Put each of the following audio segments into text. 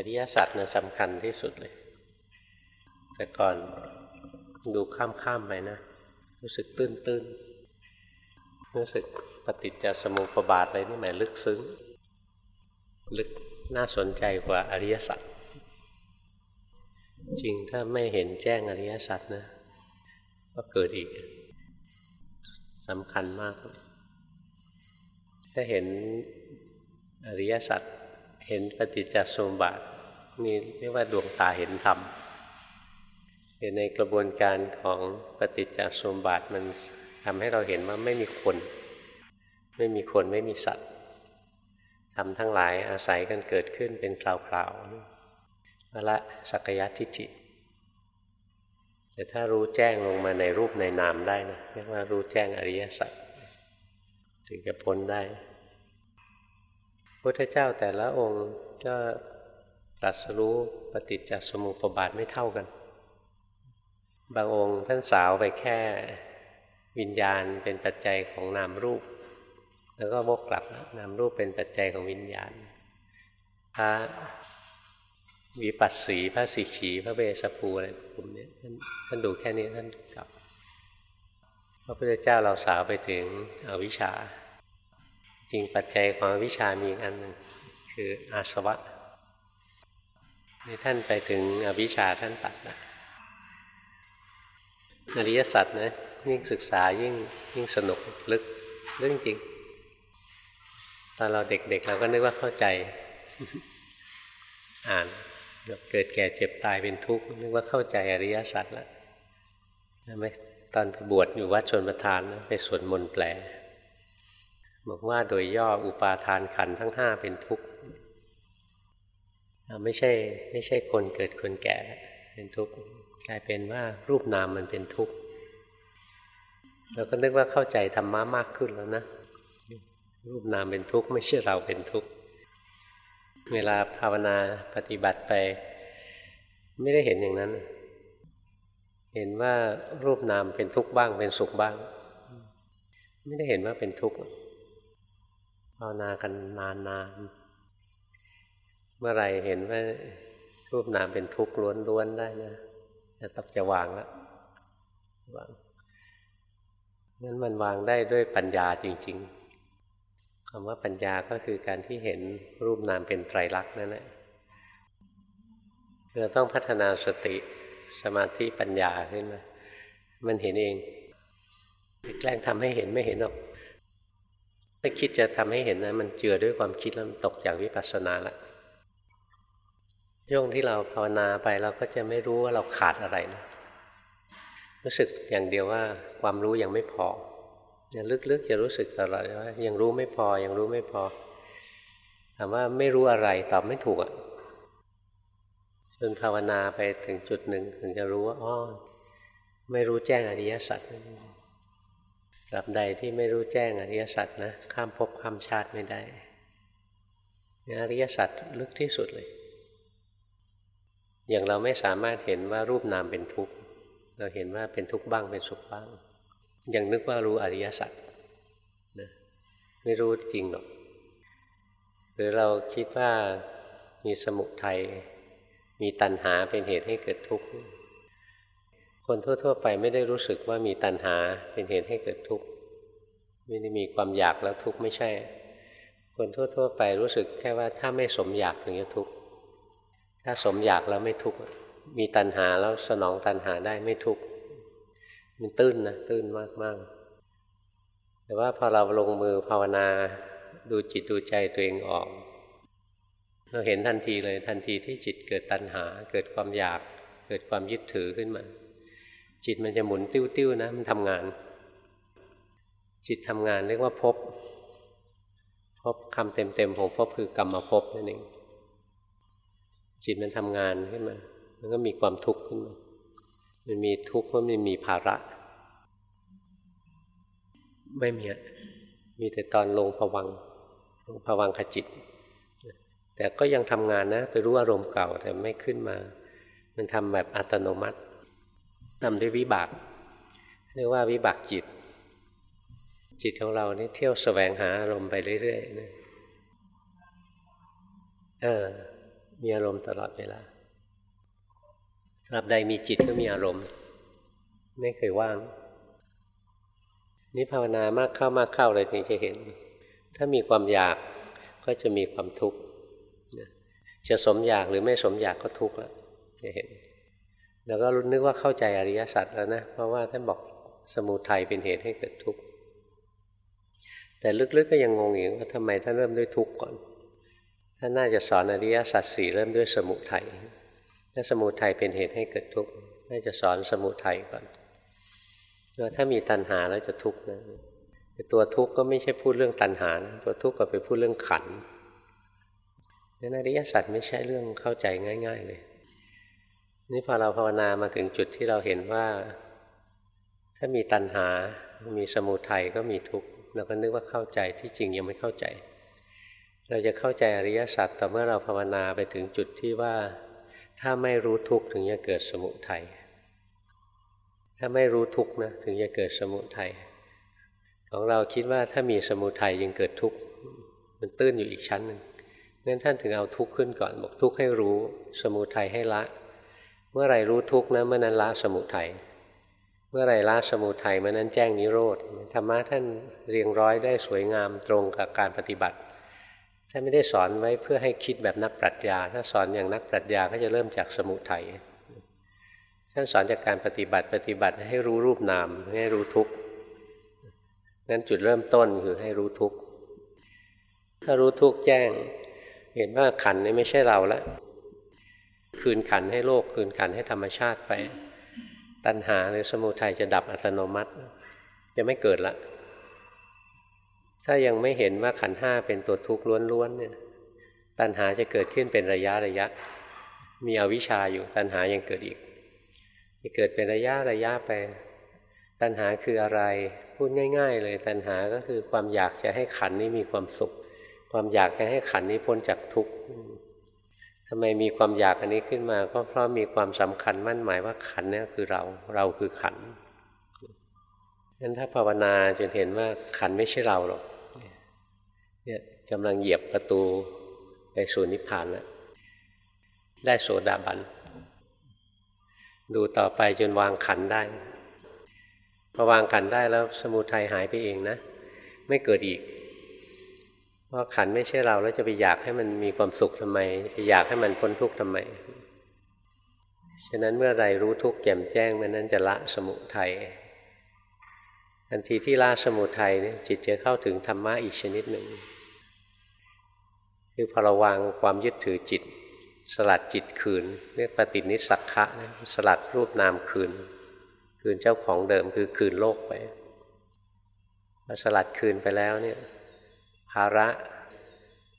อริยสัจนะสำคัญที่สุดเลย แต่ก่อนดูข้ามๆไปนะ รู้สึกตื้นตื้นรู้สึกปฏิจจสมุปบาทอะไรนี่หมายลึกซึ้ง ลึกน่าสนใจกว่าอริยสัจจริงถ้าไม่เห็นแจ้งอริยสัจนะ ก็เกิดอีกสำคัญมาก ถ้าเห็นอริยสัจ เห็นปฏิจจสมุปบาทนี่เรียกว่าดวงตาเห็นธรรมเห็นในกระบวนการของปฏิจจสมุปบาทมันทำให้เราเห็นว่าไม่มีคน ไม่มีคนไม่มีสัตว์ทำทั้งหลายอาศัยกันเกิดขึ้นเป็นคราวๆละสักยะทิฏฐิแต่ถ้ารู้แจ้งลงมาในรูปในนามได้นะเรียกว่ารู้แจ้งอริยสัจถึงจะพ้นได้ พุทธเจ้าแต่ละองค์ก็ตรัสรู้ปฏิจจสมุปบาทไม่เท่ากัน บางองค์ท่านสาวไปแค่วิญญาณเป็นปัจจัยของนามรูป แล้วก็วกกลับนามรูปเป็นปัจจัยของวิญญาณพระวิปัสสีพระสิขีพระเบสภูอะไรกลุ่มนี้ท่านท่านดูแค่นี้ท่านกลับ พระพุทธเจ้าเราสาวไปถึงอวิชชา จริงปัจจัยของวิชามีอันหนึ่งคืออาสวะนี่ท่านไปถึงอวิชชาท่านตัดนะอริยสัจนะยิ่งศึกษายิ่งยิ่งสนุกลึกเรื่องจริงตอนเราเด็กๆเเราก็นึกว่าเข้าใจ อ่านเกิดแก่เจ็บตายเป็นทุกข์นึกว่าเข้าใจอริยสัจแล้วใช่ไหมตอนบวชอยู่วัดชนประทานนะไปสวดมนต์แปล บอกว่าโดยย่ออุปาทานขันทั้งห้าเป็นทุกข์ไม่ใช่ไม่ใช่คนเกิดคนแก่เป็นทุกข์กลายเป็นว่ารูปนามมันเป็นทุกข์เราก็นึกว่าเข้าใจธรรมะมากขึ้นแล้วนะ รูปนามเป็นทุกข์ไม่ใช่เราเป็นทุกข์เวลาภาวนาปฏิบัติไป ไม่ได้เห็นอย่างนั้น เห็นว่ารูปนามเป็นทุกข์บ้างเป็นสุขบ้าง ไม่ได้เห็นว่าเป็นทุกข์ ภาวนากันนานนานเมื่อไรเห็นว่ารูปนามเป็นทุกข์ล้วนๆได้นะจะตับจะวางแล้ววางนั้นมันวางได้ด้วยปัญญาจริง ๆคำว่าปัญญาก็คือการที่เห็นรูปนามเป็นไตรลักษณ์นั่นแหละเราต้องพัฒนาสติสมาธิปัญญาขึ้นมา มันเห็นเองแกล้งทำให้เห็นไม่เห็นหรอก ถ้าคิดจะทำให้เห็นนะมันเจือด้วยความคิดแล้วตกอย่างวิปัสสนาละย่งที่เราภาวนาไปเราก็จะไม่รู้ว่าเราขาดอะไรนะรู้สึกอย่างเดียวว่าความรู้ยังไม่พอย่าลึกๆจะรู้สึกตลอดว่ายังรู้ไม่พอยังรู้ไม่พอถามว่าไม่รู้อะไรตอบไม่ถูกอะจนภาวนาไปถึงจุดหนึ่งถึงจะรู้ว่าอ๋อไม่รู้แจ้งอริยสัจ ตราบใดที่ไม่รู้แจ้งอริยสัจนะข้ามภพข้ามชาติไม่ได้อริยสัจลึกที่สุดเลย อย่างเราไม่สามารถเห็นว่ารูปนามเป็นทุกข์เราเห็นว่าเป็นทุกข์บ้างเป็นสุขบ้าง ยังนึกว่ารู้อริยสัจนะไม่รู้จริงหรอก หรือเราคิดว่ามีสมุทัยมีตัณหาเป็นเหตุให้เกิดทุกข์ คนทั่ว ๆ ไปไม่ได้รู้สึกว่ามีตัณหาเป็นเหตุให้เกิดทุกข์ไม่ได้มีความอยากแล้วทุกข์ไม่ใช่ คนทั่ว ๆ ไปรู้สึกแค่ว่าถ้าไม่สมอยากถึงจะทุกข์ถ้าสมอยากแล้วไม่ทุกข์มีตัณหาแล้วสนองตัณหาได้ไม่ทุกข์มันตื้นนะตื้นมากมากแต่ว่าพอเราลงมือภาวนาดูจิตดูใจตัวเองออก เราเห็นทันทีเลยทันทีที่จิตเกิดตัณหา เกิดความอยาก เกิดความยึดถือขึ้นมา จิตมันจะหมุนติ้วๆนะ มันทำงาน จิตทำงานเรียกว่าพบพบคำเต็มๆของพบคือกรรมภพนั่นเองจิตมันทำงานขึ้นมา มันก็มีความทุกข์ขึ้นมา มันมีทุกข์เพราะมันมีภาระ ไม่มีมีแต่ตอนลงผวังลงผวังขจิต แต่ก็ยังทำงานนะ ไปรู้อารมณ์เก่าแต่ไม่ขึ้นมา มันทำแบบอัตโนมัติ ทำด้วยวิบากเรียกว่าวิบากจิต จิตของเรานี่เที่ยวสแสวงหาอารมณ์ไปเรื่อยๆนะเออ มีอารมณ์ตลอดเวลาตราบใดมีจิตก็มีอารมณ์ ไม่เคยว่าง นี่ภาวนามากเข้ามากเข้าเลยถึงจะเห็น ถ้ามีความอยากก็จะมีความทุกข์จะสมอยากหรือไม่สมอยากก็ทุกข์แล้วจะเห็น แล้วก็รู้นึกว่าเข้าใจอริยสัจแล้วนะเพราะว่าท่านบอกสมุทัยเป็นเหตุให้เกิดทุกข์แต่ลึกๆกก็ยังงงอยู่ว่าทำไมท่านเริ่มด้วยทุกข์ก่อนท่านน่าจะสอนอริยสัจสี่เริ่มด้วยสมุทัยถ้าสมุทัยเป็นเหตุให้เกิดทุกข์น่าจะสอนสมุทัยก่อนว่าถ้ามีตัณหาแล้วจะทุกข์นะตัวทุกข์ก็ไม่ใช่พูดเรื่องตัณหานะตัวทุกข์ก็ไปพูดเรื่องขันนั้นอริยสัจไม่ใช่เรื่องเข้าใจง่าย ๆ เลย นี่พอเราภาวนามาถึงจุดที่เราเห็นว่า ถ้ามีตัณหา มีสมุทัยก็มีทุกข์เราก็นึกว่าเข้าใจที่จริงยังไม่เข้าใจ เราจะเข้าใจอริยสัจต่อเมื่อเราภาวนาไปถึงจุดที่ว่า ถ้าไม่รู้ทุกข์ถึงจะเกิดสมุทัยถ้าไม่รู้ทุกข์นะถึงจะเกิดสมุทัยของเราคิดว่าถ้ามีสมุทัยยังเกิดทุกข์มันตื้นอยู่อีกชั้นหนึ่งงั้นท่านถึงเอาทุกข์ขึ้นก่อน บอกทุกข์ให้รู้ สมุทัยให้ละ มื่อไรรู้ทุกข์นะเมื่อนั้นละสมุทัยเมื่อไรละสมุทัยเมื่อนั้นแจ้งนิโรธธรรมะท่านเรียงร้อยได้สวยงามตรงกับการปฏิบัติท่านไม่ได้สอนไว้เพื่อให้คิดแบบนักปรัชญา ถ้าสอนอย่างนักปรัชญาก็จะเริ่มจากสมุทัยท่านสอนจากการปฏิบัติปฏิบัติให้รู้รูปนามให้รู้ทุกข์นั้นจุดเริ่มต้นคือให้รู้ทุกข์ถ้ารู้ทุกข์แจ้ง เห็นว่าขันนี้ไม่ใช่เราแล้ว คืนขันให้โลก คืนขันให้ธรรมชาติไป ตัณหาหรือสมุทัยจะดับอัตโนมัติ จะไม่เกิดละ ถ้ายังไม่เห็นว่าขันห้าเป็นตัวทุกข์ล้วนๆเนี่ย ตัณหาจะเกิดขึ้นเป็นระยะระยะ มีอวิชชาอยู่ตัณหายังเกิดอีกจะเกิดเป็นระยะระยะไป ตัณหาคืออะไร พูดง่าย ๆ เลยตัณหาก็คือความอยากจะให้ขันนี้มีความสุข ความอยากจะให้ขันนี้พ้นจากทุกข์ ทำไมมีความอยากอันนี้ขึ้นมาก็เพราะมีความสำคัญมั่นหมายว่าขันนี้คือเราเราคือขันงั้นถ้าภาวนาจนเห็นว่าขันไม่ใช่เราหรอกเนี่ยกำลังเหยียบประตูไปสู่นิพพานแล้วได้โสดาบัน ดูต่อไปจนวางขันได้พอวางขันได้แล้วสมุทัยหายไปเองนะ ไม่เกิดอีก เพราขันไม่ใช่เราแล้วจะไปอยากให้มันมีความสุขทำไมไปอยากให้มันพ้นทุกข์ทำไม ฉะนั้นเมื่อไรรู้ทุกข์แจ่มแจ้งเมื่อนั้นจะละสมุทัยทันทีที่ละสมุทัยเนี่ยจิตจะเข้าถึงธรรมะอีกชนิดหนึ่งคือพอราวางความยึดถือจิต สลัดจิตคืนเรียกปฏินิสักขะสลัดรูปนามคืน คืนเจ้าของเดิมคือคืนโลกไปพอสลัดคืนไปแล้วเนี่ย ภาระ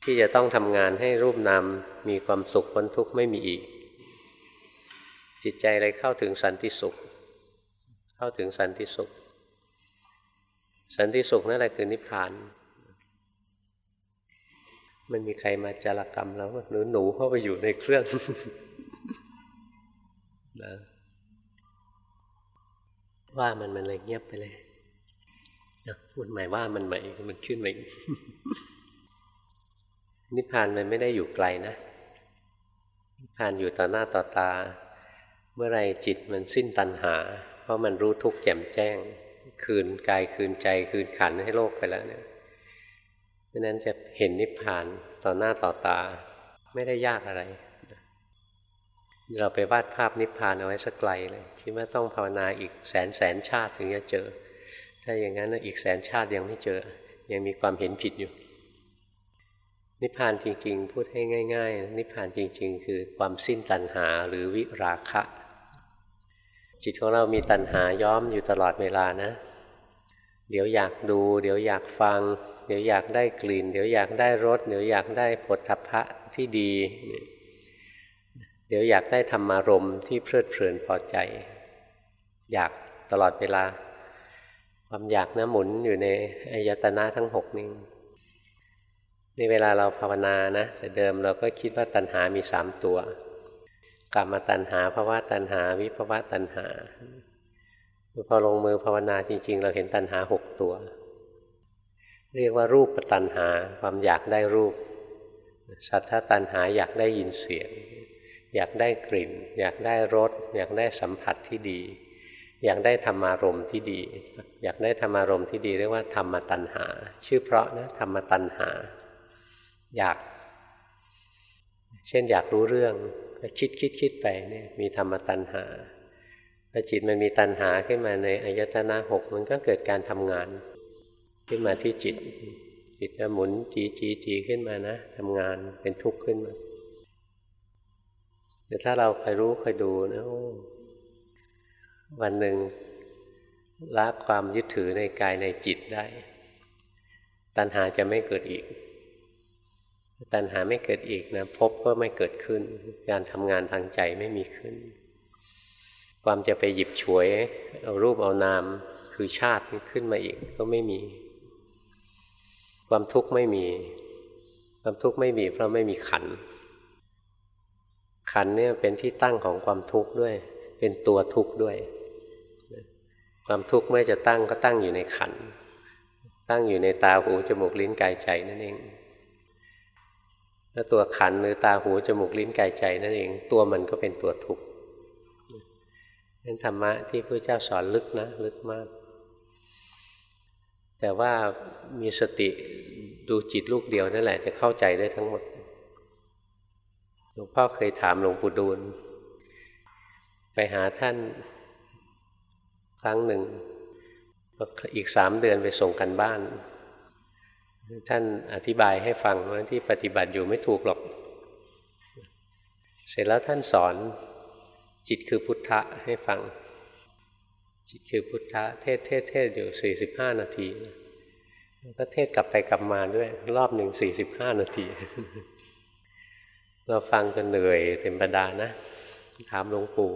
ที่จะต้องทำงานให้รูปนามมีความสุขพ้นทุกข์ไม่มีอีก จิตใจเลยเข้าถึงสันติสุข เข้าถึงสันติสุข สันติสุขนั่นแหละคือนิพพาน มันมีใครมาจารกรรมแล้วหรือหนูเข้าไปอยู่ในเครื่องนะว่ามันมันเลยเงียบไปเลย พูดใหม่ว่ามันใหม่มันขึ้นมานิพพานมันไม่ได้อยู่ไกลนะ นิพพานอยู่ต่อหน้าต่อตา เมื่อไรจิตมันสิ้นตัณหา เพราะมันรู้ทุกข์แจ่มแจ้ง คืนกายคืนใจคืนขันให้โลกไปแล้วเนี่ยเพราะนั้นจะเห็นนิพพานต่อหน้าต่อตา ไม่ได้ยากอะไร เราไปวาดภาพนิพพานเอาไว้สักไกลเลยคิดว่าต้องภาวนาอีกแสนแสนชาติถึงจะเจอ ถ้าอย่างนั้นอีกแสนชาติยังไม่เจอ ยังมีความเห็นผิดอยู่ นิพพานจริง ๆ พูดให้ง่าย ๆ นิพพานจริง ๆ คือความสิ้นตัณหาหรือวิราคะ จิตของเรามีตัณหาย้อมอยู่ตลอดเวลานะ เดี๋ยวอยากดู เดี๋ยวอยากฟัง เดี๋ยวอยากได้กลิ่น เดี๋ยวอยากได้รสเดี๋ยวอยากได้ผลทัพพะที่ดี เดี๋ยวอยากได้ธรรมารมที่เพลิดเพลินพอใจ อยากตลอดเวลา ความอยากนะหมุนอยู่ในอายตนะทั้งหกนี้ในเวลาเราภาวนานะ แต่เดิมเราก็คิดว่าตัณหามีสามตัวกลับมาตัณหาภาวะตัณหา วิภาวะตัณหาพอลงมือภาวนาจริง ๆ เราเห็นตัณหาหกตัว เรียกว่ารูปตันหาความอยากได้รูป สัทธตัณหาอยากได้ยินเสียง อยากได้กลิ่น อยากได้รสอยากได้สัมผัสที่ดี อยากได้ธรรมารมณ์ที่ดี อยากได้ธรรมารมณ์ที่ดีเรียกว่าธรรมตัณหา ชื่อเพราะนะธรรมตัณหา อยาก เช่นอยากรู้เรื่องคิดคิดคิดไปเนี่ยมีธรรมตัณหาพอจิตมันมีตัณหาขึ้นมาในอายตนะหกมันก็เกิดการทำงาน ขึ้นมาที่จิต จิตจะหมุนจีจีจีขึ้นมานะทำงานเป็นทุกข์ขึ้นมาแต่ถ้าเราคอยรู้คอยดูนะ วันหนึ่งละความยึดถือในกายในจิตได้ ตัณหาจะไม่เกิดอีก ตัณหาไม่เกิดอีกนะพบก็ไม่เกิดขึ้น การทำงานทางใจไม่มีขึ้น ความจะไปหยิบฉวย เอารูปเอานามคือชาติขึ้นมาอีกก็ไม่มี ความทุกข์ไม่มี ความทุกข์ไม่มีเพราะไม่มีขัน ขันเนี่ยเป็นที่ตั้งของความทุกข์ด้วย เป็นตัวทุกข์ด้วย ความทุกข์เมื่อจะตั้งก็ตั้งอยู่ในขัน ตั้งอยู่ในตาหูจมูกลิ้นกายใจนั่นเองแล้วตัวขันหรือตาหูจมูกลิ้นกายใจนั่นเอง ตัวมันก็เป็นตัวทุกข์นั้นธรรมะที่พระเจ้าสอนลึกนะลึกมาก แต่ว่ามีสติดูจิตลูกเดียวนั่นแหละจะเข้าใจได้ทั้งหมดหลวงพ่อเคยถามหลวงปู่ดูล ไปหาท่าน ครั้งหนึ่ง อีกสามเดือนไปส่งกันบ้าน ท่านอธิบายให้ฟังว่าที่ปฏิบัติอยู่ไม่ถูกหรอก เสร็จแล้วท่านสอนจิตคือพุทธะให้ฟัง จิตคือพุทธะ เทศเทศเทศอยู่สี่สิบห้านาที ก็เทศกลับไปกลับมาด้วย รอบหนึ่งสี่สิบห้านาที เราฟังกันเหนื่อยเต็มประดานะ ถามหลวงปู่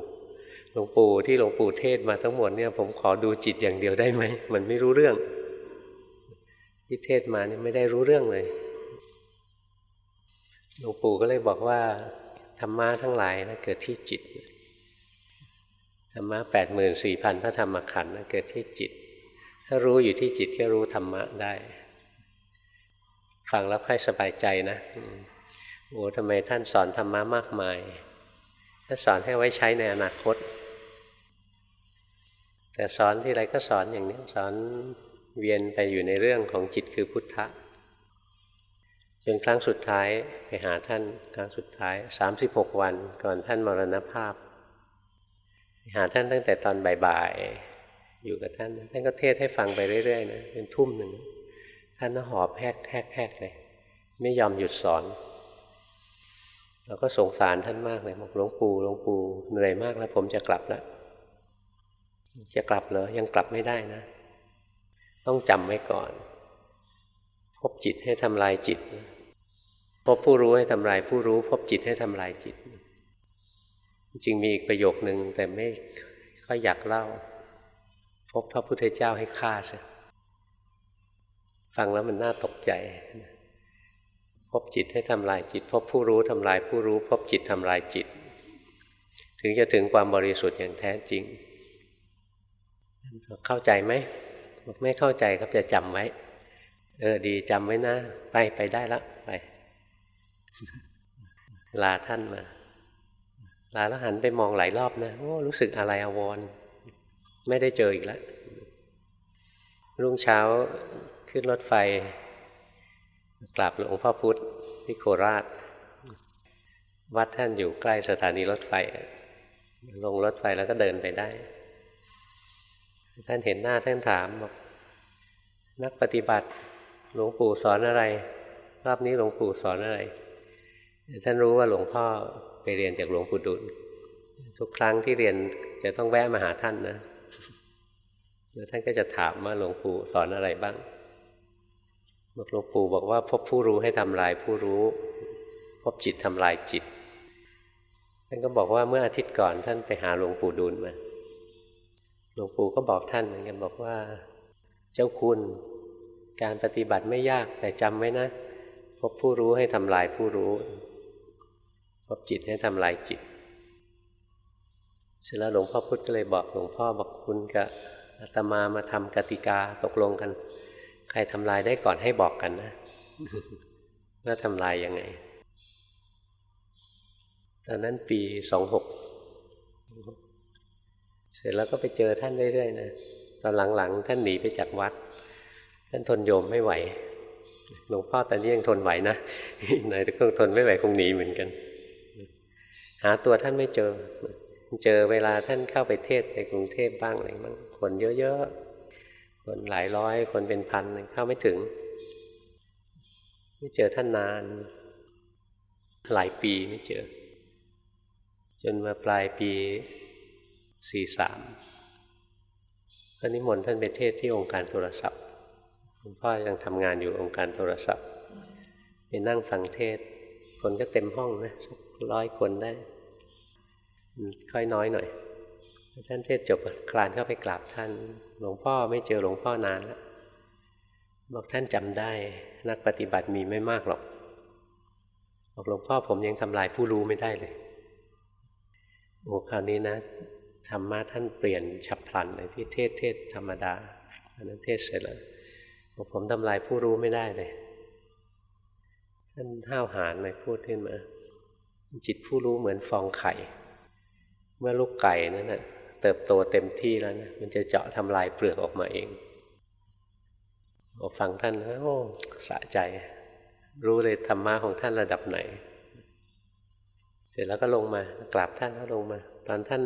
หลวงปู่ที่หลวงปู่เทศมาทั้งหมดเนี่ย ผมขอดูจิตอย่างเดียวได้ไหมมันไม่รู้เรื่อง ที่เทศมานี่ไม่ได้รู้เรื่องเลยหลวงปู่ก็เลยบอกว่าธรรมะทั้งหลายนะเกิดที่จิตธรรมะแปดหมื่นสี่พันพระธรรมขันธ์นะเกิดที่จิต ถ้ารู้อยู่ที่จิตก็รู้ธรรมะได้ ฟังแล้วค่อยสบายใจนะโอ้ทำไมท่านสอนธรรมะมากมายท่านสอนให้ไว้ใช้ในอนาคต แต่สอนที่ไรก็สอนอย่างนี้สอนเวียนไปอยู่ในเรื่องของจิตคือพุทธะจนครั้งสุดท้ายไปหาท่านครั้งสุดท้ายสามสิบหกวันก่อนท่านมรณภาพไปหาท่านตั้งแต่ตอนบ่ายๆอยู่กับท่าน ท่านก็เทศให้ฟังไปเรื่อยๆนะเป็นทุ่มหนึ่งท่านก็หอบแหกแหกแหกเลยไม่ยอมหยุดสอนเราก็สงสารท่านมากเลยบอกหลวงปู่หลวงปู่เหนื่อยมากแล้วผมจะกลับแล้ว จะกลับเหรอ ยังกลับไม่ได้นะ ต้องจำไว้ก่อน พบจิตให้ทำลายจิต พบผู้รู้ให้ทำลายผู้รู้ พบจิตให้ทำลายจิต จริงมีอีกประโยคหนึ่งแต่ไม่ค่อยอยากเล่า พบพระพุทธเจ้าให้ฆ่าใช่ฟังแล้วมันน่าตกใจ พบจิตให้ทำลายจิต พบผู้รู้ทำลายผู้รู้ พบจิตทำลายจิต ถึงจะถึงความบริสุทธิ์อย่างแท้จริง เข้าใจไหมบอกไม่เข้าใจครับจะจำไว้ เออ ดีจำไว้นะ ไปไปได้ละไป ลาท่านมา ลาแล้วหันไปมองหลายรอบนะ โอ้ รู้สึกอะไรอาวร ไม่ได้เจออีกแล้ว รุ่งเช้าขึ้นรถไฟกราบหลวงพ่อพุธที่โคราช วัดท่านอยู่ใกล้สถานีรถไฟ ลงรถไฟแล้วก็เดินไปได้ ท่านเห็นหน้าท่านถามบอกนักปฏิบัติหลวงปู่สอนอะไร รอบนี้หลวงปู่สอนอะไร ท่านรู้ว่าหลวงพ่อไปเรียนจากหลวงปู่ดุลทุกครั้งที่เรียนจะต้องแวะมาหาท่านนะแล้วท่านก็จะถามว่าหลวงปู่สอนอะไรบ้างบอกหลวงปู่บอกว่าพบผู้รู้ให้ทำลายผู้รู้ พบจิตทำลายจิต ท่านก็บอกว่าเมื่ออาทิตย์ก่อนท่านไปหาหลวงปู่ดูลมา หลวงปู่ก็บอกท่านเหมือนกันบอกว่า เจ้าคุณการปฏิบัติไม่ยากแต่จำไว้นะพบผู้รู้ให้ทำลายผู้รู้ พบจิตให้ทำลายจิตเสร็จแล้วหลวงพ่อพุธก็เลยบอกหลวงพ่อบอกคุณกับอาตมามาทำกติกาตกลงกัน ใครทำลายได้ก่อนให้บอกกันนะว่าทำลายยังไงตอนนั้นปีสองหก เสร็จแล้วก็ไปเจอท่านเรื่อยๆนะตอนหลังๆ ท่านหนีไปจากวัด ท่านทนโยมไม่ไหวหลวงพ่อตอนนี้ยังทนไหวนะไหนแต่คงทนไม่ไหวคงหนีเหมือนกัน หาตัวท่านไม่เจอ เจอเวลาท่านเข้าไปเทศในกรุงเทพบ้างอะไรบ้างคนเยอะๆคนหลายร้อย คนเป็นพันเข้าไม่ถึง ไม่เจอท่านนาน หลายปีไม่เจอ จนมาปลายปี สี่สามก็นิมนต์ท่านไปเทศที่องค์การโทรศัพท์หลวงพ่อยังทำงานอยู่องค์การโทรศัพท์ไปนั่งฟังเทศ คนก็เต็มห้องนะร้อยคนได้ ค่อยน้อยหน่อย ท่านเทศจบคลานเข้าไปกราบท่าน หลวงพ่อไม่เจอหลวงพ่อนานแล้วบอกท่านจำได้ นักปฏิบัติมีไม่มากหรอกบอกหลวงพ่อผมยังทำลายผู้รู้ไม่ได้เลยโอ้คราวนี้นะ ธรรมะท่านเปลี่ยนฉับพลันเลยที่เทศเทศธรรมดาอันนั้นเทศเสร็จแล้วผมทำลายผู้รู้ไม่ได้เลยท่านห้าวหาญเลยพูดขึ้นมา จิตผู้รู้เหมือนฟองไข่ เมื่อลูกไก่นั้นนะเติบโตเต็มที่แล้วนะมันจะเจาะทำลายเปลือกออกมาเองพอฟังท่านโอ้สะใจ รู้เลยธรรมะของท่านระดับไหน เสร็จแล้วก็ลงมากราบท่านแล้วลงมา ตอนท่าน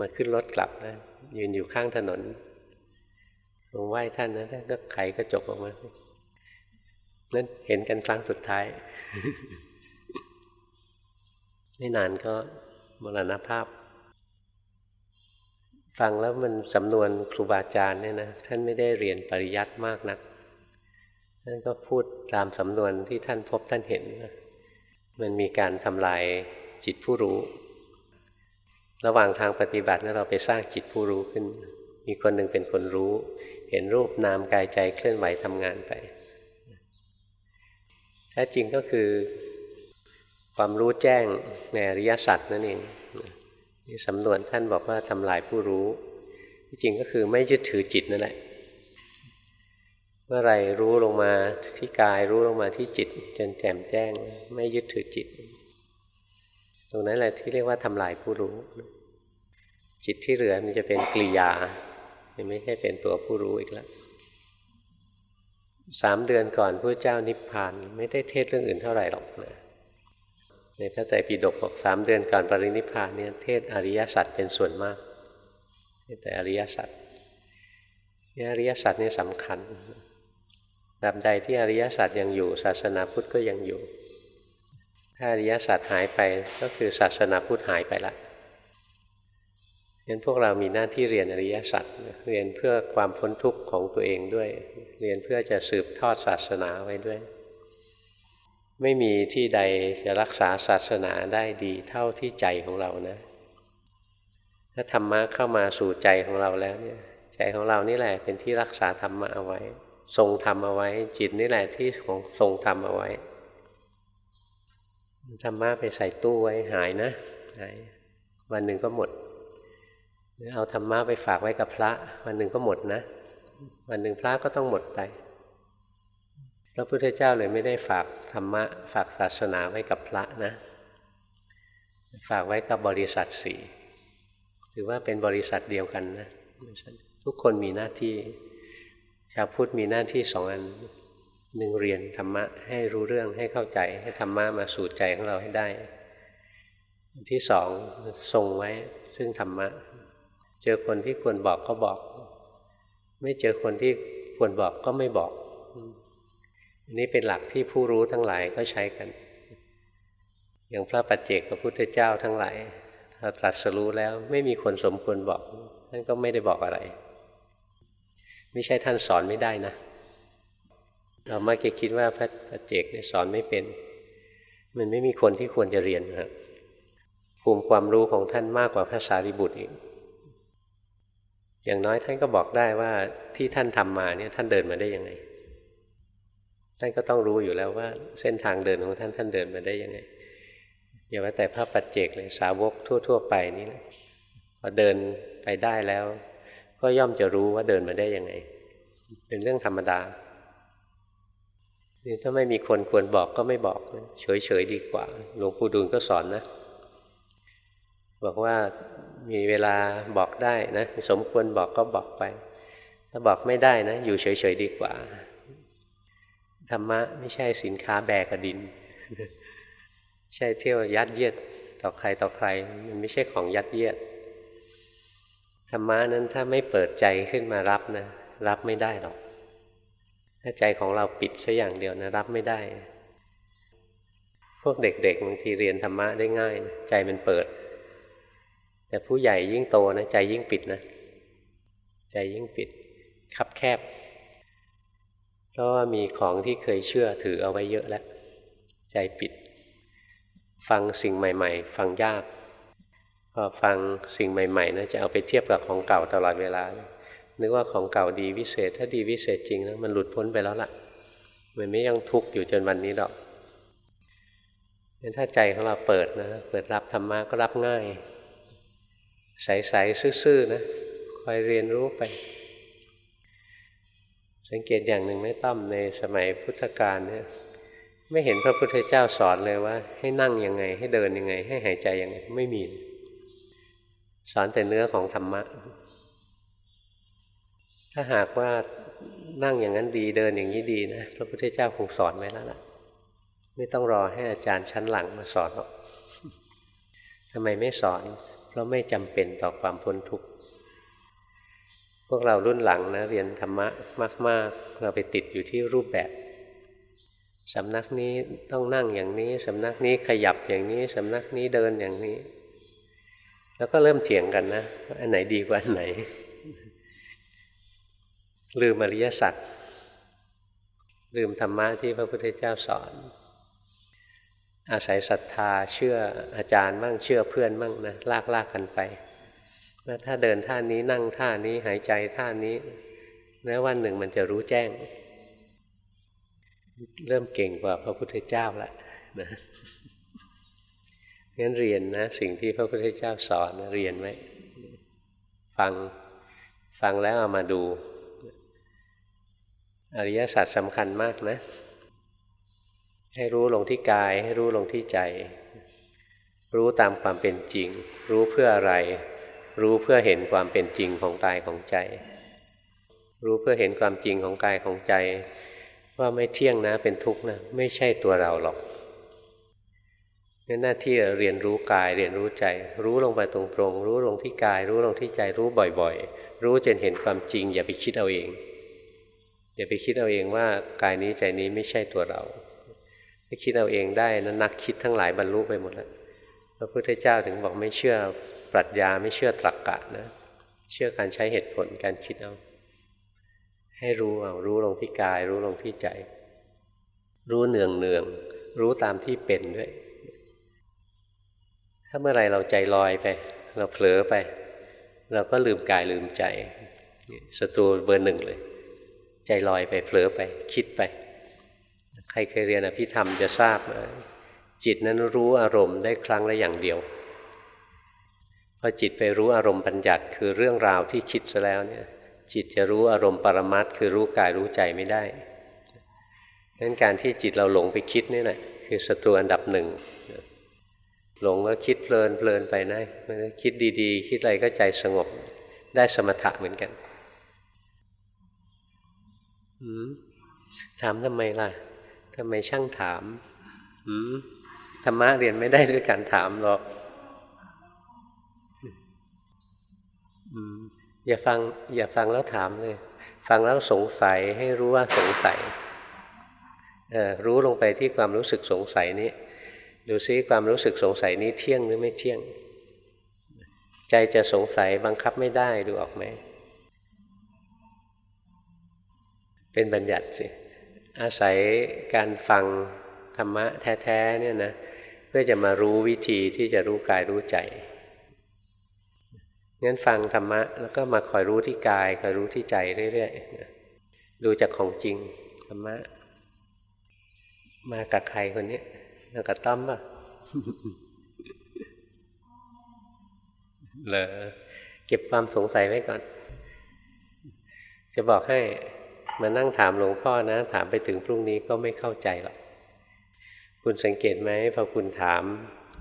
มาขึ้นรถกลับนะยืนอยู่ข้างถนนลงไหว้ท่านนะท่านก็ไขกระจกออกมา นั่นเห็นกันครั้งสุดท้าย ไม่นานก็มรณภาพ ฟังแล้วมันสำนวนครูบาอาจารย์เนี่ยนะท่านไม่ได้เรียนปริยัติมากนัก ท่านก็พูดตามสำนวนที่ท่านพบท่านเห็นนะมันมีการทำลายจิตผู้รู้ ระหว่างทางปฏิบัติเราไปสร้างจิตผู้รู้ขึ้น มีคนหนึ่งเป็นคนรู้ เห็นรูปนามกายใจเคลื่อนไหวทำงานไปแท้จริงก็คือความรู้แจ้งในอริยสัจนั่นเองนี่สำนวนท่านบอกว่าทำลายผู้รู้ ที่จริงก็คือไม่ยึดถือจิตนั่นแหละ เมื่อไรรู้ลงมาที่กายรู้ลงมาที่จิต จนแจ่มแจ้ง ไม่ยึดถือจิต ตรงนั้นแหละที่เรียกว่าทำลายผู้รู้ จิตที่เหลือมันจะเป็นกริยาไม่ใช่เป็นตัวผู้รู้อีกแล้วสามเดือนก่อนพระเจ้านิพพาน ไม่ได้เทศเรื่องอื่นเท่าไหร่หรอกนะในพระไตรปิฎกบอกสามเดือนก่อนปรินิพพานเนี่ยเทศอริยสัจเป็นส่วนมากแต่อริยสัจนี่อริยสัจนี่สำคัญดับใดที่อริยสัจยังอยู่ ศาสนาพุทธก็ยังอยู่ ถ้าอริยสัจหายไปก็คือศาสนาพุทธหายไปละงั้นพวกเรามีหน้าที่เรียนอริยสัจเรียนเพื่อความพ้นทุกข์ของตัวเองด้วย เรียนเพื่อจะสืบทอดศาสนาไว้ด้วย ไม่มีที่ใดจะรักษาศาสนาได้ดีเท่าที่ใจของเรานะ ถ้าธรรมะเข้ามาสู่ใจของเราแล้วเนี่ยใจของเรานี่แหละเป็นที่รักษาธรรมะเอาไว้ ทรงธรรมเอาไว้ จิตนี่แหละที่ของทรงธรรมเอาไว้ ธรรมะไปใส่ตู้ไว้หายนะหายวันหนึ่งก็หมดเอาธรรมะไปฝากไว้กับพระ วันหนึ่งก็หมดนะ วันหนึ่งพระก็ต้องหมดไป พระพุทธเจ้าเลยไม่ได้ฝากธรรมะฝากศาสนาไว้กับพระนะ ฝากไว้กับบริษัทสี่ถือว่าเป็นบริษัทเดียวกันนะทุกคนมีหน้าที่ชาวพุทธมีหน้าที่สองอัน หนึ่งเรียนธรรมะให้รู้เรื่องให้เข้าใจ ให้ธรรมะมาสู่ใจของเราให้ได้ ที่สองทรงไว้ซึ่งธรรมะ เจอคนที่ควรบอกก็บอก ไม่เจอคนที่ควรบอกก็ไม่บอกอันนี้เป็นหลักที่ผู้รู้ทั้งหลายก็ใช้กัน อย่างพระปัจเจกพระพุทธเจ้าทั้งหลายถ้าตรัสรู้แล้วไม่มีคนสมควรบอกท่านก็ไม่ได้บอกอะไร ไม่ใช่ท่านสอนไม่ได้นะ เรามักจะคิดว่าพระเจกเนี่ยสอนไม่เป็น มันไม่มีคนที่ควรจะเรียนครับภูมิความรู้ของท่านมากกว่าพระสารีบุตรอีก อย่างน้อยท่านก็บอกได้ว่าที่ท่านทำมาเนี่ยท่านเดินมาได้ยังไง ท่านก็ต้องรู้อยู่แล้วว่า เส้นทางเดินของท่านท่านเดินมาได้ยังไงอย่าว่าแต่พระปัจเจกเลยสาวกทั่ว ๆ ไปนี่แหละพอเดินไปได้แล้ว ก็ย่อมจะรู้ว่าเดินมาได้ยังไง เป็นเรื่องธรรมดา ถ้าไม่มีคนควรบอกก็ไม่บอกเฉยๆดีกว่า หลวงปู่ดูลก็สอนนะ บอกว่ามีเวลาบอกได้นะ สมควรบอกก็บอกไป ถ้าบอกไม่ได้นะ อยู่เฉยๆดีกว่าธรรมะไม่ใช่สินค้าแบกกระดิน ใช่เที่ยวยัดเยียดต่อใครต่อใคร มันไม่ใช่ของยัดเยียดธรรมะนั้นถ้าไม่เปิดใจขึ้นมารับนะ รับไม่ได้หรอก ถ้าใจของเราปิดสัอย่างเดียวนะรับไม่ได้ พวกเด็กๆบางทีเรียนธรรมะได้ง่ายนะใจมันเปิด แต่ผู้ใหญ่ยิ่งโตนะใจยิ่งปิดนะ ใจยิ่งปิด คับแคบ เพราะว่ามีของที่เคยเชื่อถือเอาไว้เยอะแล้ว ใจปิด ฟังสิ่งใหม่ ๆ ฟังยากพอฟังสิ่งใหม่ๆนะจะเอาไปเทียบกับของเก่าตลอดเวลานึ นึกว่าของเก่าดีวิเศษ ถ้าดีวิเศษจริงนะมันหลุดพ้นไปแล้วล่ะ มันไม่ยังทุกข์อยู่จนวันนี้หรอกงั้นถ้าใจของเราเปิดนะ เปิดรับธรรมะก็รับง่าย ใสๆซื่อๆนะคอยเรียนรู้ไป สังเกตอย่างหนึ่งไม่ต้อมในสมัยพุทธกาลเนี่ยไม่เห็นพระพุทธเจ้าสอนเลยว่า ให้นั่งยังไง ให้เดินยังไง ให้หายใจยังไง ไม่มี สอนแต่เนื้อของธรรมะ ถ้าหากว่านั่งอย่างนั้นดีเดินอย่างนี้ดีนะพระพุทธเจ้าคงสอนไว้แล้วล่ะ ไม่ต้องรอให้อาจารย์ชั้นหลังมาสอนหรอกทำไมไม่สอน เพราะไม่จำเป็นต่อความพ้นทุกข์พวกเรารุ่นหลังนะเรียนธรรมะมาก ๆ เราไปติดอยู่ที่รูปแบบสำนักนี้ต้องนั่งอย่างนี้สำนักนี้ขยับอย่างนี้สำนักนี้เดินอย่างนี้ แล้วก็เริ่มเถียงกันนะอันไหนดีกว่าอันไหน ลืมอริยสัจลืมธรรมะที่พระพุทธเจ้าสอน อาศัยศรัทธาเชื่ออาจารย์มั่งเชื่อเพื่อนมั่งนะลากลากกันไปว่าถ้าเดินท่านี้นั่งท่านี้หายใจท่านี้แล้ววันหนึ่งมันจะรู้แจ้ง เริ่มเก่งกว่าพระพุทธเจ้าละนะงั้นเรียนนะสิ่งที่พระพุทธเจ้าสอนนะเรียนไว้ฟังฟังแล้วเอามาดู อริยสัจสำคัญมากนะ ให้รู้ลงที่กาย ให้รู้ลงที่ใจ รู้ตามความเป็นจริง รู้เพื่ออะไร รู้เพื่อเห็นความเป็นจริงของกายของใจ รู้เพื่อเห็นความจริงของกายของใจ ว่าไม่เที่ยงนะเป็นทุกข์นะ ไม่ใช่ตัวเราหรอกหน้าที่เรียนรู้กายเรียนรู้ใจ รู้ลงไปตรงๆ รู้ลงที่กาย รู้ลงที่ใจรู้บ่อยๆ รู้จนเห็นความจริง อย่าไปคิดเอาเอง อย่าไปคิดเอาเองว่ากายนี้ใจนี้ไม่ใช่ตัวเราถ้าคิดเอาเองได้นะนักคิดทั้งหลายบรรลุไปหมดแล้วพระพุทธเจ้าถึงบอกไม่เชื่อปรัชญาไม่เชื่อตรรกกะนะเชื่อการใช้เหตุผลการคิดเอา ให้รู้เอารู้ลงที่กาย รู้ลงที่ใจ รู้เนืองเนืองรู้ตามที่เป็นด้วย ถ้าเมื่อไรเราใจลอยไป เราเผลอไป เราก็ลืมกายลืมใจศัตรูเบอร์หนึ่งเลย ใจลอยไปเผลอไปคิดไป ใครเคยเรียนอภิธรรมจะทราบ จิตนั้นรู้อารมณ์ได้ครั้งละอย่างเดียวพอจิตไปรู้อารมณ์ปัญญัติคือเรื่องราวที่คิดซะแล้วเนี่ยจิตจะรู้อารมณ์ปรมัตคือรู้กายรู้ใจไม่ได้ดังนั้นการที่จิตเราหลงไปคิดนี่แหละคือศัตรูอันดับหนึ่งหลงก็คิดเพลินเพลินไปนะคิดดีๆ คิดอะไรก็ใจสงบได้สมถะเหมือนกัน ถามทำไมล่ะทำไมช่างถามธรรมะเรียนไม่ได้ด้วยการถามหรอกอย่าฟัง อย่าฟังแล้วถามเลย ฟังแล้วสงสัยให้รู้ว่าสงสัยรู้ลงไปที่ความรู้สึกสงสัยนี้ดูซิความรู้สึกสงสัยนี้เที่ยงหรือไม่เที่ยง ใจจะสงสัยบังคับไม่ได้ดูออกไหม เป็นบัญญัติสิอาศัยการฟังธรรมะแท้ๆเนี่ยนะเพื่อจะมารู้วิธีที่จะรู้กายรู้ใจงั้นฟังธรรมะแล้วก็มาคอยรู้ที่กายคอยรู้ที่ใจเรื่อยๆดูจากของจริงธรรมะ มากับใครคนนี้มากับต้อมป่ะเหรอเก็บความสงสัยไว้ก่อน จะบอกให้ มานั่งถามหลวงพ่อนะ ถามไปถึงพรุ่งนี้ก็ไม่เข้าใจหรอกคุณสังเกตไหมพอคุณถาม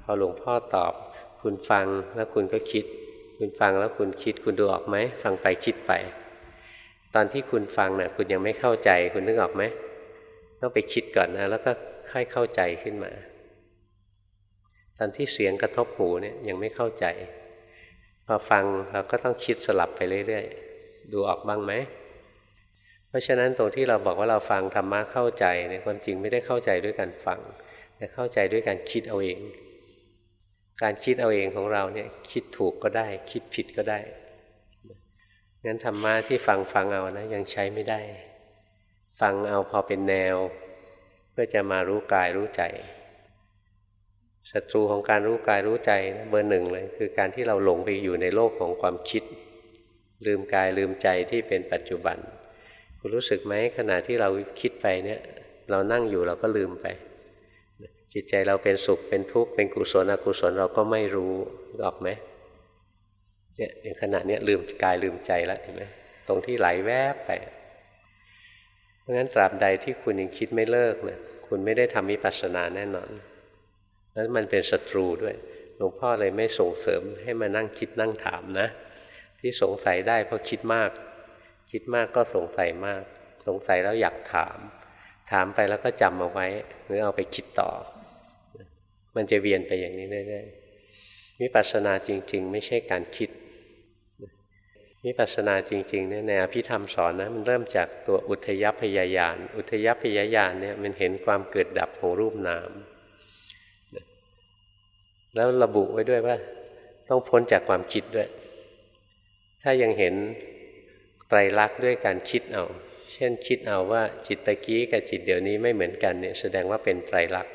พอหลวงพ่อตอบ คุณฟังแล้วคุณก็คิด คุณฟังแล้วคุณคิดคุณดูออกไหมฟังไปคิดไป ตอนที่คุณฟังนะ่ะ คุณยังไม่เข้าใจ คุณนึกออกไหมต้องไปคิดก่อนนะ แล้วก็ค่อยเข้าใจขึ้นมา ตอนที่เสียงกระทบหูเนี่ยยังไม่เข้าใจพอฟังเราก็ต้องคิดสลับไปเรื่อยๆ ดูออกบ้างไหม เพราะฉะนั้นตรงที่เราบอกว่าเราฟังธรรมะเข้าใจเนี่ยความจริงไม่ได้เข้าใจด้วยการฟัง แต่เข้าใจด้วยการคิดเอาเอง การคิดเอาเองของเราเนี่ยคิดถูกก็ได้ คิดผิดก็ได้งั้นธรรมะที่ฟังฟังเอานะยังใช้ไม่ได้ ฟังเอาพอเป็นแนว เพื่อจะมารู้กายรู้ใจศัตรูของการรู้กายรู้ใจเบอร์หนึ่งเลย คือการที่เราหลงไปอยู่ในโลกของความคิด ลืมกายลืมใจที่เป็นปัจจุบัน คุณรู้สึกไหมขณะที่เราคิดไปเนี่ย เรานั่งอยู่เราก็ลืมไป จิตใจเราเป็นสุขเป็นทุกข์เป็นกุศลอกุศลเราก็ไม่รู้ออกไหมเนี่ยในขณะนี้ลืมกายลืมใจแล้วเห็นไหมตรงที่ไหลแวบไป เพราะงั้นตราบใดที่คุณยังคิดไม่เลิกเนะคุณไม่ได้ทำมิปัสสนาแน่นอนแล้วมันเป็นศัตรูด้วยหลวงพ่อเลยไม่ส่งเสริมให้มานั่งคิดนั่งถามนะ ที่สงสัยได้เพราะคิดมาก คิดมากก็สงสัยมาก สงสัยแล้วอยากถาม ถามไปแล้วก็จำเอาไว้ หรือเอาไปคิดต่อ มันจะเวียนไปอย่างนี้เรื่อยๆวิปัสสนาจริง ๆ ไม่ใช่การคิดวิปัสสนาจริงๆเนี่ยในอภิธรรมสอนนะมันเริ่มจากตัวอุทยพยายาน อุทยพยายานเนี่ยมันเห็นความเกิดดับของรูปนาม แล้วระบุไว้ด้วยว่า ต้องพ้นจากความคิดด้วย ถ้ายังเห็น ไตรลักษณ์ด้วยการคิดเอา เช่นคิดเอาว่าจิตตะกี้กับจิตเดี๋ยวนี้ไม่เหมือนกันเนี่ยแสดงว่าเป็นไตรลักษณ์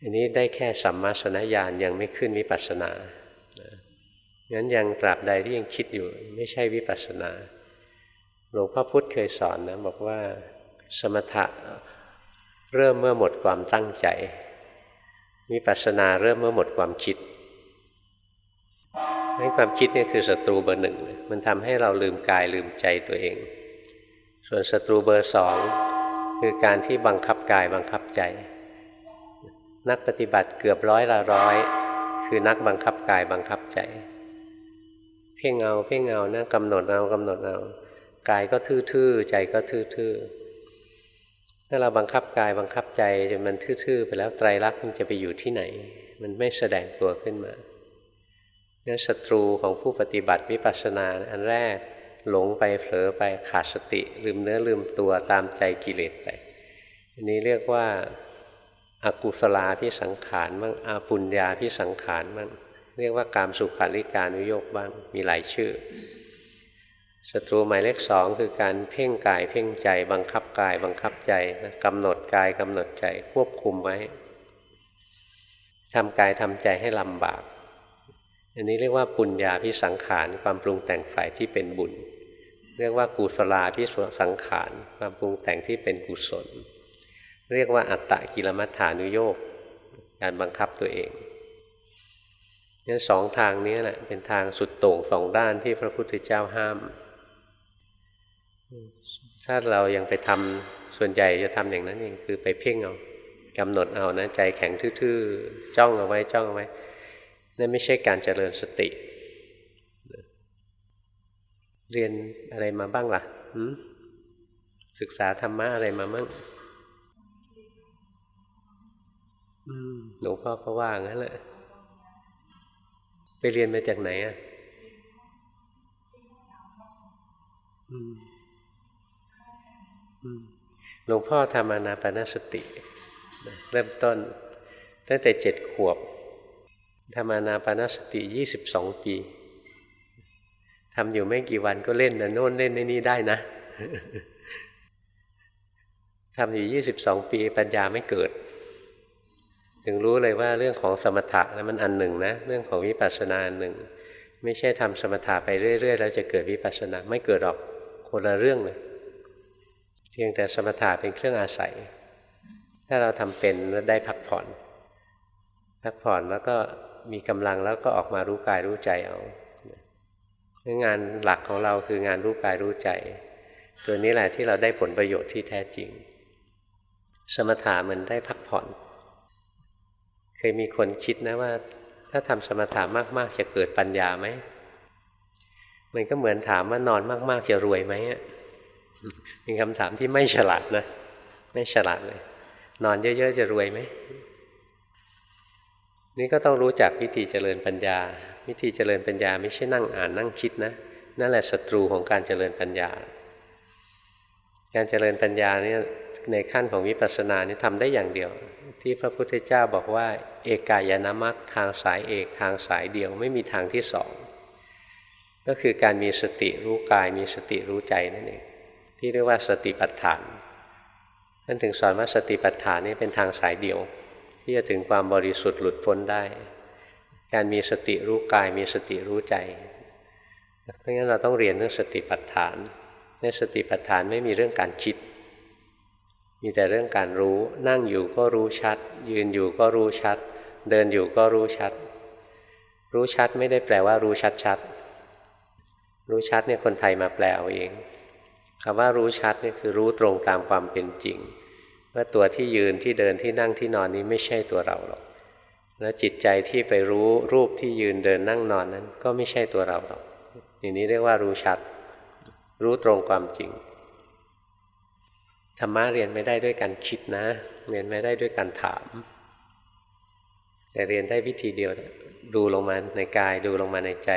อันนี้ได้แค่สัมมาสนญาณยังไม่ขึ้นวิปัสสนางั้นยังตราบใดที่ยังคิดอยู่ไม่ใช่วิปัสสนาหลวงพ่อพุธเคยสอนนะบอกว่าสมถะเริ่มเมื่อหมดความตั้งใจวิปัสสนาเริ่มเมื่อหมดความคิด นั่นความคิดนี่คือศัตรูเบอร์หนึ่งมันทำให้เราลืมกายลืมใจตัวเอง ส่วนศัตรูเบอร์สองคือการที่บังคับกายบังคับใจ นักปฏิบัติเกือบร้อยละร้อยคือนักบังคับกายบังคับใจ เพ่งเอาเพ่งเอานะกำหนดเอากำหนดเอากายก็ทื่อๆใจก็ทื่อๆถ้าเราบังคับกายบังคับใจจนมันทื่อๆไปแล้วไตรลักษณ์มันจะไปอยู่ที่ไหน มันไม่แสดงตัวขึ้นมา เนี่ยศัตรูของผู้ปฏิบัติวิปัสสนาอันแรกหลงไปเผลอไปขาดสติ ลืมเนื้อลืมตัวตามใจกิเลสไปอันนี้เรียกว่าอากุศลาพิสังขารบ้างอาปุญญาพิสังขารบ้างเรียกว่ากามสุขาริการุโยกบ้างมีหลายชื่อศัตรูหมายเลขสองคือการเพ่งกายเพ่งใจ บังคับกายบังคับใจนะกำหนดกายกำหนดใจควบคุมไว้ทำกายทำใจให้ลำบาก อันนี้เรียกว่าปุญญาพิสังขารความปรุงแต่งฝ่ายที่เป็นบุญ เรียกว่ากุศลาพิสังขารความปรุงแต่งที่เป็นกุศล เรียกว่าอัตตะกิลมัฏฐานุโยกการบังคับตัวเองนี่สองทางนี้แหละเป็นทางสุดโต่งสองด้านที่พระพุทธเจ้าห้าม ถ้าเรายังไปทำส่วนใหญ่จะทำอย่างนั้นเองคือไปเพ่งเอากำหนดเอานะใจแข็งทื่อๆจ้องเอาไว้จ้องเอาไว้ นั่นไม่ใช่การเจริญสติ เรียนอะไรมาบ้างล่ะศึกษาธรรมะอะไรมาบ้างหลวงพ่อก็ว่างั้นแหละไปเรียนมาจากไหนอะหลวงพ่อทำอนาปานสติ เริ่มต้น ตั้งแต่เจ็ดขวบ ทำอนาปานสติยี่สิบสองปีทำอยู่ไม่กี่วันก็เล่นนะโน่นเล่นในนี้ได้นะทำอยู่ยี่สิบสองปีปัญญาไม่เกิด ถึงรู้เลยว่าเรื่องของสมถะนะมันอันหนึ่งนะ เรื่องของวิปัสสนาอันหนึ่ง ไม่ใช่ทำสมถะไปเรื่อยๆแล้วจะเกิดวิปัสสนาไม่เกิดหรอกคนละเรื่องเลยเพียงแต่สมถะเป็นเครื่องอาศัย ถ้าเราทำเป็นแล้วได้พักผ่อน พักผ่อนแล้วก็ มีกำลังแล้วก็ออกมารู้กายรู้ใจเอางานหลักของเราคืองานรู้กายรู้ใจ ตัวนี้แหละที่เราได้ผลประโยชน์ที่แท้จริง สมถะมันได้พักผ่อน เคยมีคนคิดนะว่า ถ้าทำสมถะมากๆ จะเกิดปัญญาไหมมันก็เหมือนถามว่านอนมากๆ จะรวยไหมเป็นคำถามที่ไม่ฉลาดนะ ไม่ฉลาดเลย นอนเยอะ ๆ จะรวยไหม นี่ก็ต้องรู้จักวิธีเจริญปัญญา วิธีเจริญปัญญาไม่ใช่นั่งอ่านนั่งคิดนะ นั่นแหละศัตรูของการเจริญปัญญา การเจริญปัญญาเนี่ยในขั้นของวิปัสสนานี่ทำได้อย่างเดียว ที่พระพุทธเจ้าบอกว่า เอกายนามัคทางสายเอกทางสายเดียวไม่มีทางที่สองก็คือการมีสติรู้กายมีสติรู้ใจนั่นเองที่เรียกว่าสติปัฏฐานท่านถึงสอนว่าสติปัฏฐานนี่เป็นทางสายเดียว ที่จะถึงความบริสุทธิ์หลุดพ้นได้ การมีสติรู้กายมีสติรู้ใจ เพราะงั้นเราต้องเรียนเรื่องสติปัฏฐานในสติปัฏฐานไม่มีเรื่องการคิด มีแต่เรื่องการรู้ นั่งอยู่ก็รู้ชัด ยืนอยู่ก็รู้ชัด เดินอยู่ก็รู้ชัด รู้ชัดไม่ได้แปลว่ารู้ชัดชัดรู้ชัดเนี่ยคนไทยมาแปลเอาเองคำว่ารู้ชัดนี่คือรู้ตรงตามความเป็นจริง ว่าตัวที่ยืนที่เดินที่นั่งที่นอนนี้ไม่ใช่ตัวเราหรอก และจิตใจที่ไปรู้รูปที่ยืนเดินนั่งนอนนั้น ก็ไม่ใช่ตัวเราหรอก อย่างนี้เรียกว่ารู้ชัด รู้ตรงความจริง ธรรมะเรียนไม่ได้ด้วยการคิดนะ เรียนไม่ได้ด้วยการถาม แต่เรียนได้วิธีเดียวดูลงมาในกายดูลงมาในใจ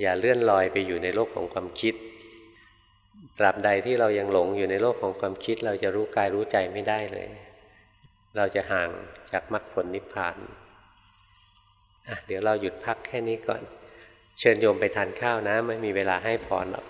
อย่าเลื่อนลอยไปอยู่ในโลกของความคิด ตราบใดที่เรายังหลงอยู่ในโลกของความคิด เราจะรู้กายรู้ใจไม่ได้เลย เราจะห่างจากมรรคผลนิพพานอะเดี๋ยวเราหยุดพักแค่นี้ก่อน เชิญโยมไปทานข้าวนะ ไม่มีเวลาให้พรหรอก